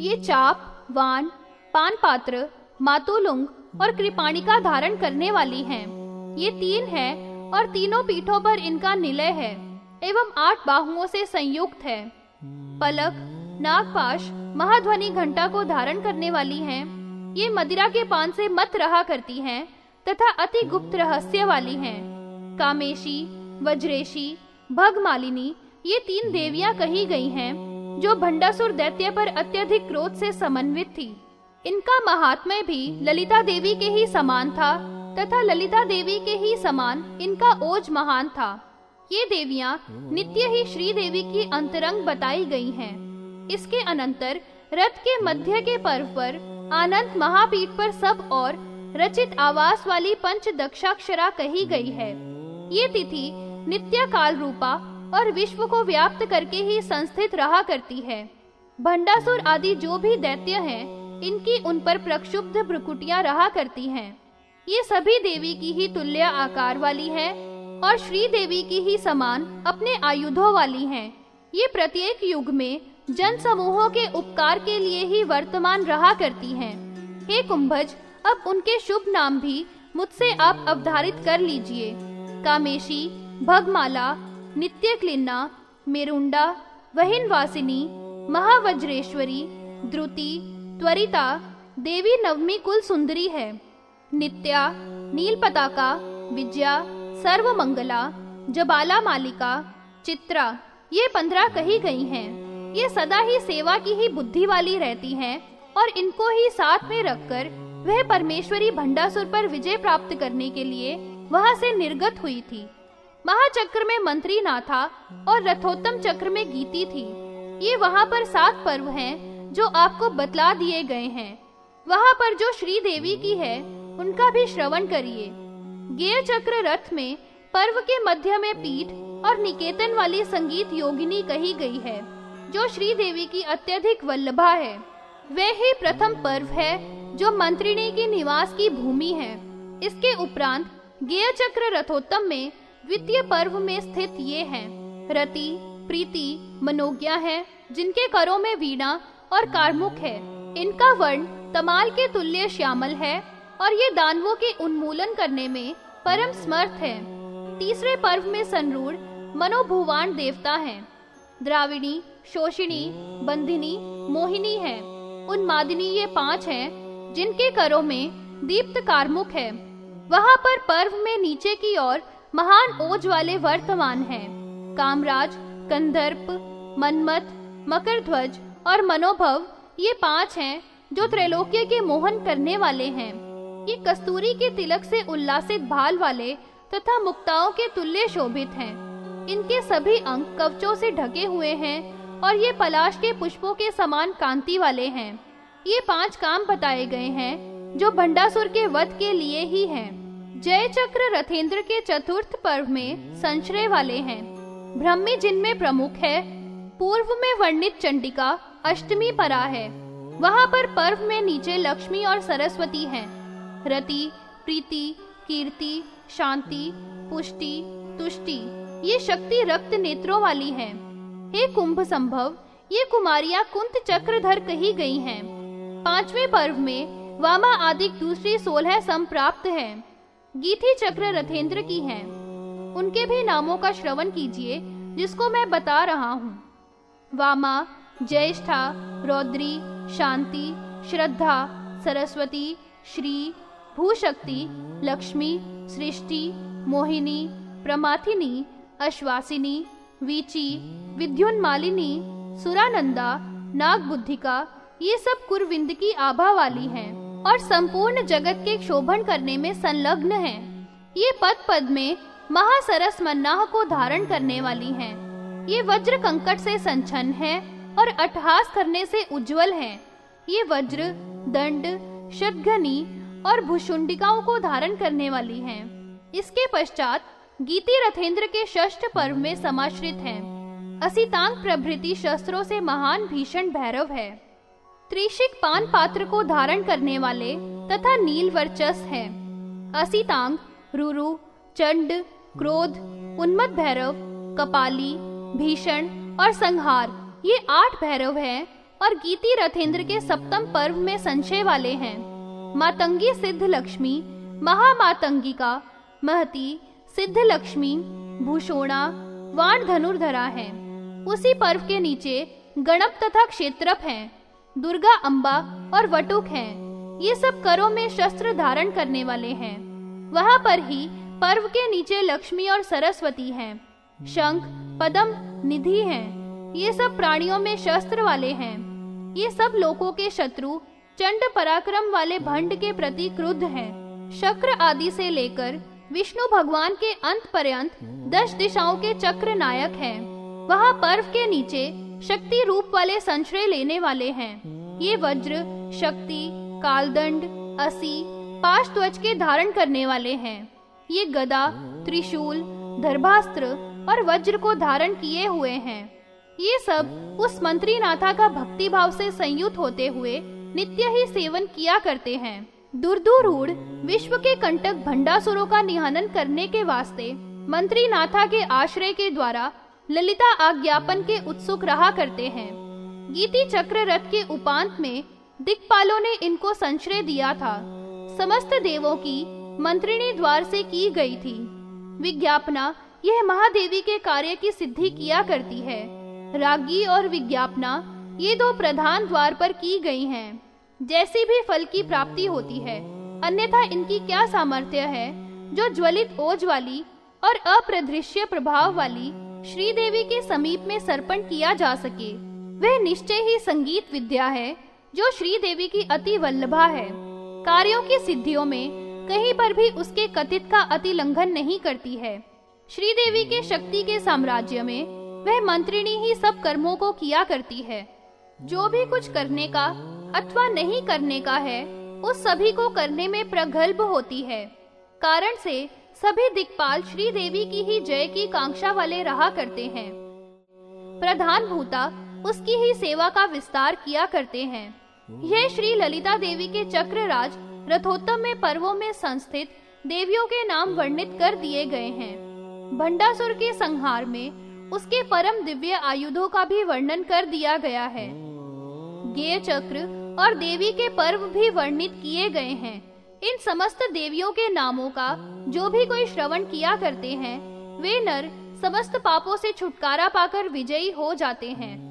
ये चाप, वान पान पात्र मातुलुंग और कृपाणिका धारण करने वाली हैं। ये तीन है और तीनों पीठों पर इनका निलय है, एवं आठ बाहुओं से संयुक्त है पलक, नागपाश, महाध्वनि घंटा को धारण करने वाली हैं। ये मदिरा के पान से मत रहा करती हैं तथा अति गुप्त रहस्य वाली हैं। कामेशी, वज्रेशी, भगमालिनी, ये तीन देवियाँ कही गई हैं जो भंडासुर दैत्य पर अत्यधिक क्रोध से समन्वित थी। इनका महात्म्य भी ललिता देवी के ही समान था, तथा ललिता देवी के ही समान इनका ओज महान था। ये देवियाँ नित्य ही श्री देवी की अंतरंग बताई गई हैं। इसके अनंतर रथ के मध्य के पर्व पर, आनंद महापीठ पर सब और रचित आवास वाली पंच दक्षाक्षरा कही गई है। ये तिथि नित्य काल रूपा और विश्व को व्याप्त करके ही संस्थित रहा करती है भंडासुर आदि जो भी दैत्य हैं, इनकी उन पर प्रक्षुब्ध भ्रुकुटियाँ रहा करती हैं। ये सभी देवी की ही तुल्य आकार वाली हैं और श्री देवी की ही समान अपने आयुधों वाली हैं। ये प्रत्येक युग में जन समूहों के उपकार के लिए ही वर्तमान रहा करती हैं। हे कुंभज अब उनके शुभ नाम भी मुझसे आप अवधारित कर लीजिए कामेशी भगमाला नित्य क्लिन्ना मेरुंडा वहिन वासिनी महावज्रेश्वरी, द्रुति, त्वरिता, देवी नवमी कुल सुंदरी है नित्या नील पताका विजया सर्व मंगला जबाला मालिका, चित्रा, ये पंद्रह कही गई हैं। ये सदा ही सेवा की ही बुद्धि वाली रहती हैं और इनको ही साथ में रखकर वह परमेश्वरी भंडासुर पर विजय प्राप्त करने के लिए वहाँ से निर्गत हुई थी महाचक्र में मंत्री ना था और रथोत्तम चक्र में गीती थी। ये वहाँ पर सात पर्व हैं, जो आपको बतला दिए गए हैं। वहाँ पर जो श्री देवी की है, उनका भी श्रवण करिए। गेय चक्र रथ में पर्व के मध्य में पीठ और निकेतन वाली संगीत योगिनी कही गई है, जो श्री देवी की अत्यधिक वल्लभा है। वह ही प्रथम पर्व है, जो मंत्रिणी की निवास की भूमि है। इसके उपरांत गेय चक्र रथोत्तम में द्वितीय पर्व में स्थित ये हैं। रति, प्रीति, मनोज्ञा है, जिनके करों में वीणा और कारमुख है। इनका वर्ण तमाल के तुल्य श्यामल है और ये दानवों के उन्मूलन करने में परम समर्थ है। तीसरे पर्व में संरूढ़ मनोभुवान देवता हैं। द्राविणी, शोषिणी, बंधिनी, मोहिनी है। उन्मादिनी ये पाँच हैं, जिनके करों में दीप्त कारमुख है। वहाँ पर पर्व में नीचे की ओर महान ओज वाले वर्तमान हैं। कामराज, कंदर्प मनमत मकर ध्वज और मनोभव, ये पाँच हैं जो त्रैलोक्य के मोहन करने वाले हैं। ये कस्तूरी के तिलक से उल्लासित भाल वाले तथा मुक्ताओं के तुल्य शोभित हैं। इनके सभी अंग कवचों से ढके हुए हैं और ये पलाश के पुष्पों के समान कांति वाले हैं। ये पाँच काम बताए गए हैं, जो भंडासुर के वध के लिए ही हैं। जय चक्र रथेंद्र के चतुर्थ पर्व में संश्रय वाले हैं। ब्रह्मी जिनमें प्रमुख है, पूर्व में वर्णित चंडिका अष्टमी परा है। वहाँ पर पर्व में नीचे लक्ष्मी और सरस्वती हैं। रति, प्रीति, कीर्ति, शांति, पुष्टि, तुष्टि, ये शक्ति रक्त नेत्रों वाली हैं। हे कुंभ संभव, ये कुमारियाँ कुंत चक्रधर कही गई हैं। पाँचवें पर्व में वामा आदि दूसरी सोलह संप्राप्त हैं। गीथी चक्र रथेंद्र की हैं। उनके भी नामों का श्रवण कीजिए, जिसको मैं बता रहा हूँ। वामा, ज्येष्ठा, रौद्री, शांति, श्रद्धा, सरस्वती, श्री, भूशक्ति, लक्ष्मी, सृष्टि, मोहिनी, प्रमाथिनी, अश्वासिनी, वीची, विद्युन्मालिनी, सुरानंदा नाग बुद्धिका ये सब कुरविंद की आभा वाली हैं। और संपूर्ण जगत के शोभन करने में संलग्न हैं। ये पद पद में महासरस मन्नाह को धारण करने वाली हैं। ये वज्र कंकट से संचन है और अटहास करने से उज्जवल हैं। ये वज्र, दंड शतघनी और भुषुंडिकाओं को धारण करने वाली हैं। इसके पश्चात गीति रथेंद्र के षष्ठ पर्व में समाश्रित हैं। असितांग प्रभृति शस्त्रों से महान भीषण भैरव है। त्रिशिक पान पात्र को धारण करने वाले तथा नील वर्चस है। असितांग, रुरु, चंड, क्रोध उन्मत भैरव, कपाली, भीषण और संहार, ये आठ भैरव हैं और गीति रथेंद्र के सप्तम पर्व में संशय वाले हैं। मातंगी सिद्ध लक्ष्मी, महामातंगिका, महती, सिद्ध लक्ष्मी, भूषोणा, वाण धनुर्धरा है। उसी पर्व के नीचे गणप तथा क्षेत्रप हैं। दुर्गा, अंबा और वटुक हैं। ये सब करों में शस्त्र धारण करने वाले हैं। वहाँ पर ही पर्व के नीचे लक्ष्मी और सरस्वती हैं। शंख, पदम, निधि हैं। ये सब प्राणियों में शस्त्र वाले हैं। ये सब लोगों के शत्रु, चंड पराक्रम वाले भंड के प्रति क्रुद्ध हैं। शक्र आदि से लेकर विष्णु भगवान के अंत पर्यंत दस दिशाओं के चक्र नायक हैं। वहाँ पर्व के नीचे शक्ति रूप वाले संश्रय लेने वाले हैं। ये वज्र, शक्ति, कालदंड, असी पाश ध्वज के धारण करने वाले हैं। ये गदा, त्रिशूल धर्भास्त्र और वज्र को धारण किए हुए हैं। ये सब उस मंत्री नाथा का भक्ति भाव से संयुक्त होते हुए नित्य ही सेवन किया करते हैं। दूर विश्व के कंटक भंडासुरों का निहनन करने के वास्ते मंत्री नाथा के आश्रय के द्वारा ललिता आज्ञापन के उत्सुक रहा करते हैं। गीति चक्र रथ के उपांत में दिक्पालों ने इनको संश्रय दिया था। समस्त देवों की मंत्रिणी द्वार से की गई थी। विज्ञापना यह महादेवी के कार्य की सिद्धि किया करती है। रागी और विज्ञापना ये दो प्रधान द्वार पर की गई हैं। जैसी भी फल की प्राप्ति होती है, अन्यथा इनकी क्या सामर्थ्य है, जो ज्वलित ओज वाली और अप्रदृश्य प्रभाव वाली श्री देवी के समीप में सर्पण किया जा सके। वह निश्चय ही संगीत विद्या है, जो श्री देवी की अति वल्लभा है। कार्यों की सिद्धियों में कहीं पर भी उसके कथित का अति लंघन नहीं करती है। श्री देवी के शक्ति के साम्राज्य में वह मंत्रिणी ही सब कर्मों को किया करती है। जो भी कुछ करने का अथवा नहीं करने का है, उस सभी को करने में प्रगल्भ होती है। कारण से सभी दिक्पाल श्री देवी की ही जय की कांक्षा वाले रहा करते हैं। प्रधान भूता, उसकी ही सेवा का विस्तार किया करते हैं। यह श्री ललिता देवी के चक्रराज रथोत्तम में पर्वों में संस्थित देवियों के नाम वर्णित कर दिए गए हैं। भंडासुर के संहार में उसके परम दिव्य आयुधों का भी वर्णन कर दिया गया है। गेय चक्र और देवी के पर्व भी वर्णित किए गए हैं। इन समस्त देवियों के नामों का जो भी कोई श्रवण किया करते हैं, वे नर समस्त पापों से छुटकारा पाकर विजयी हो जाते हैं।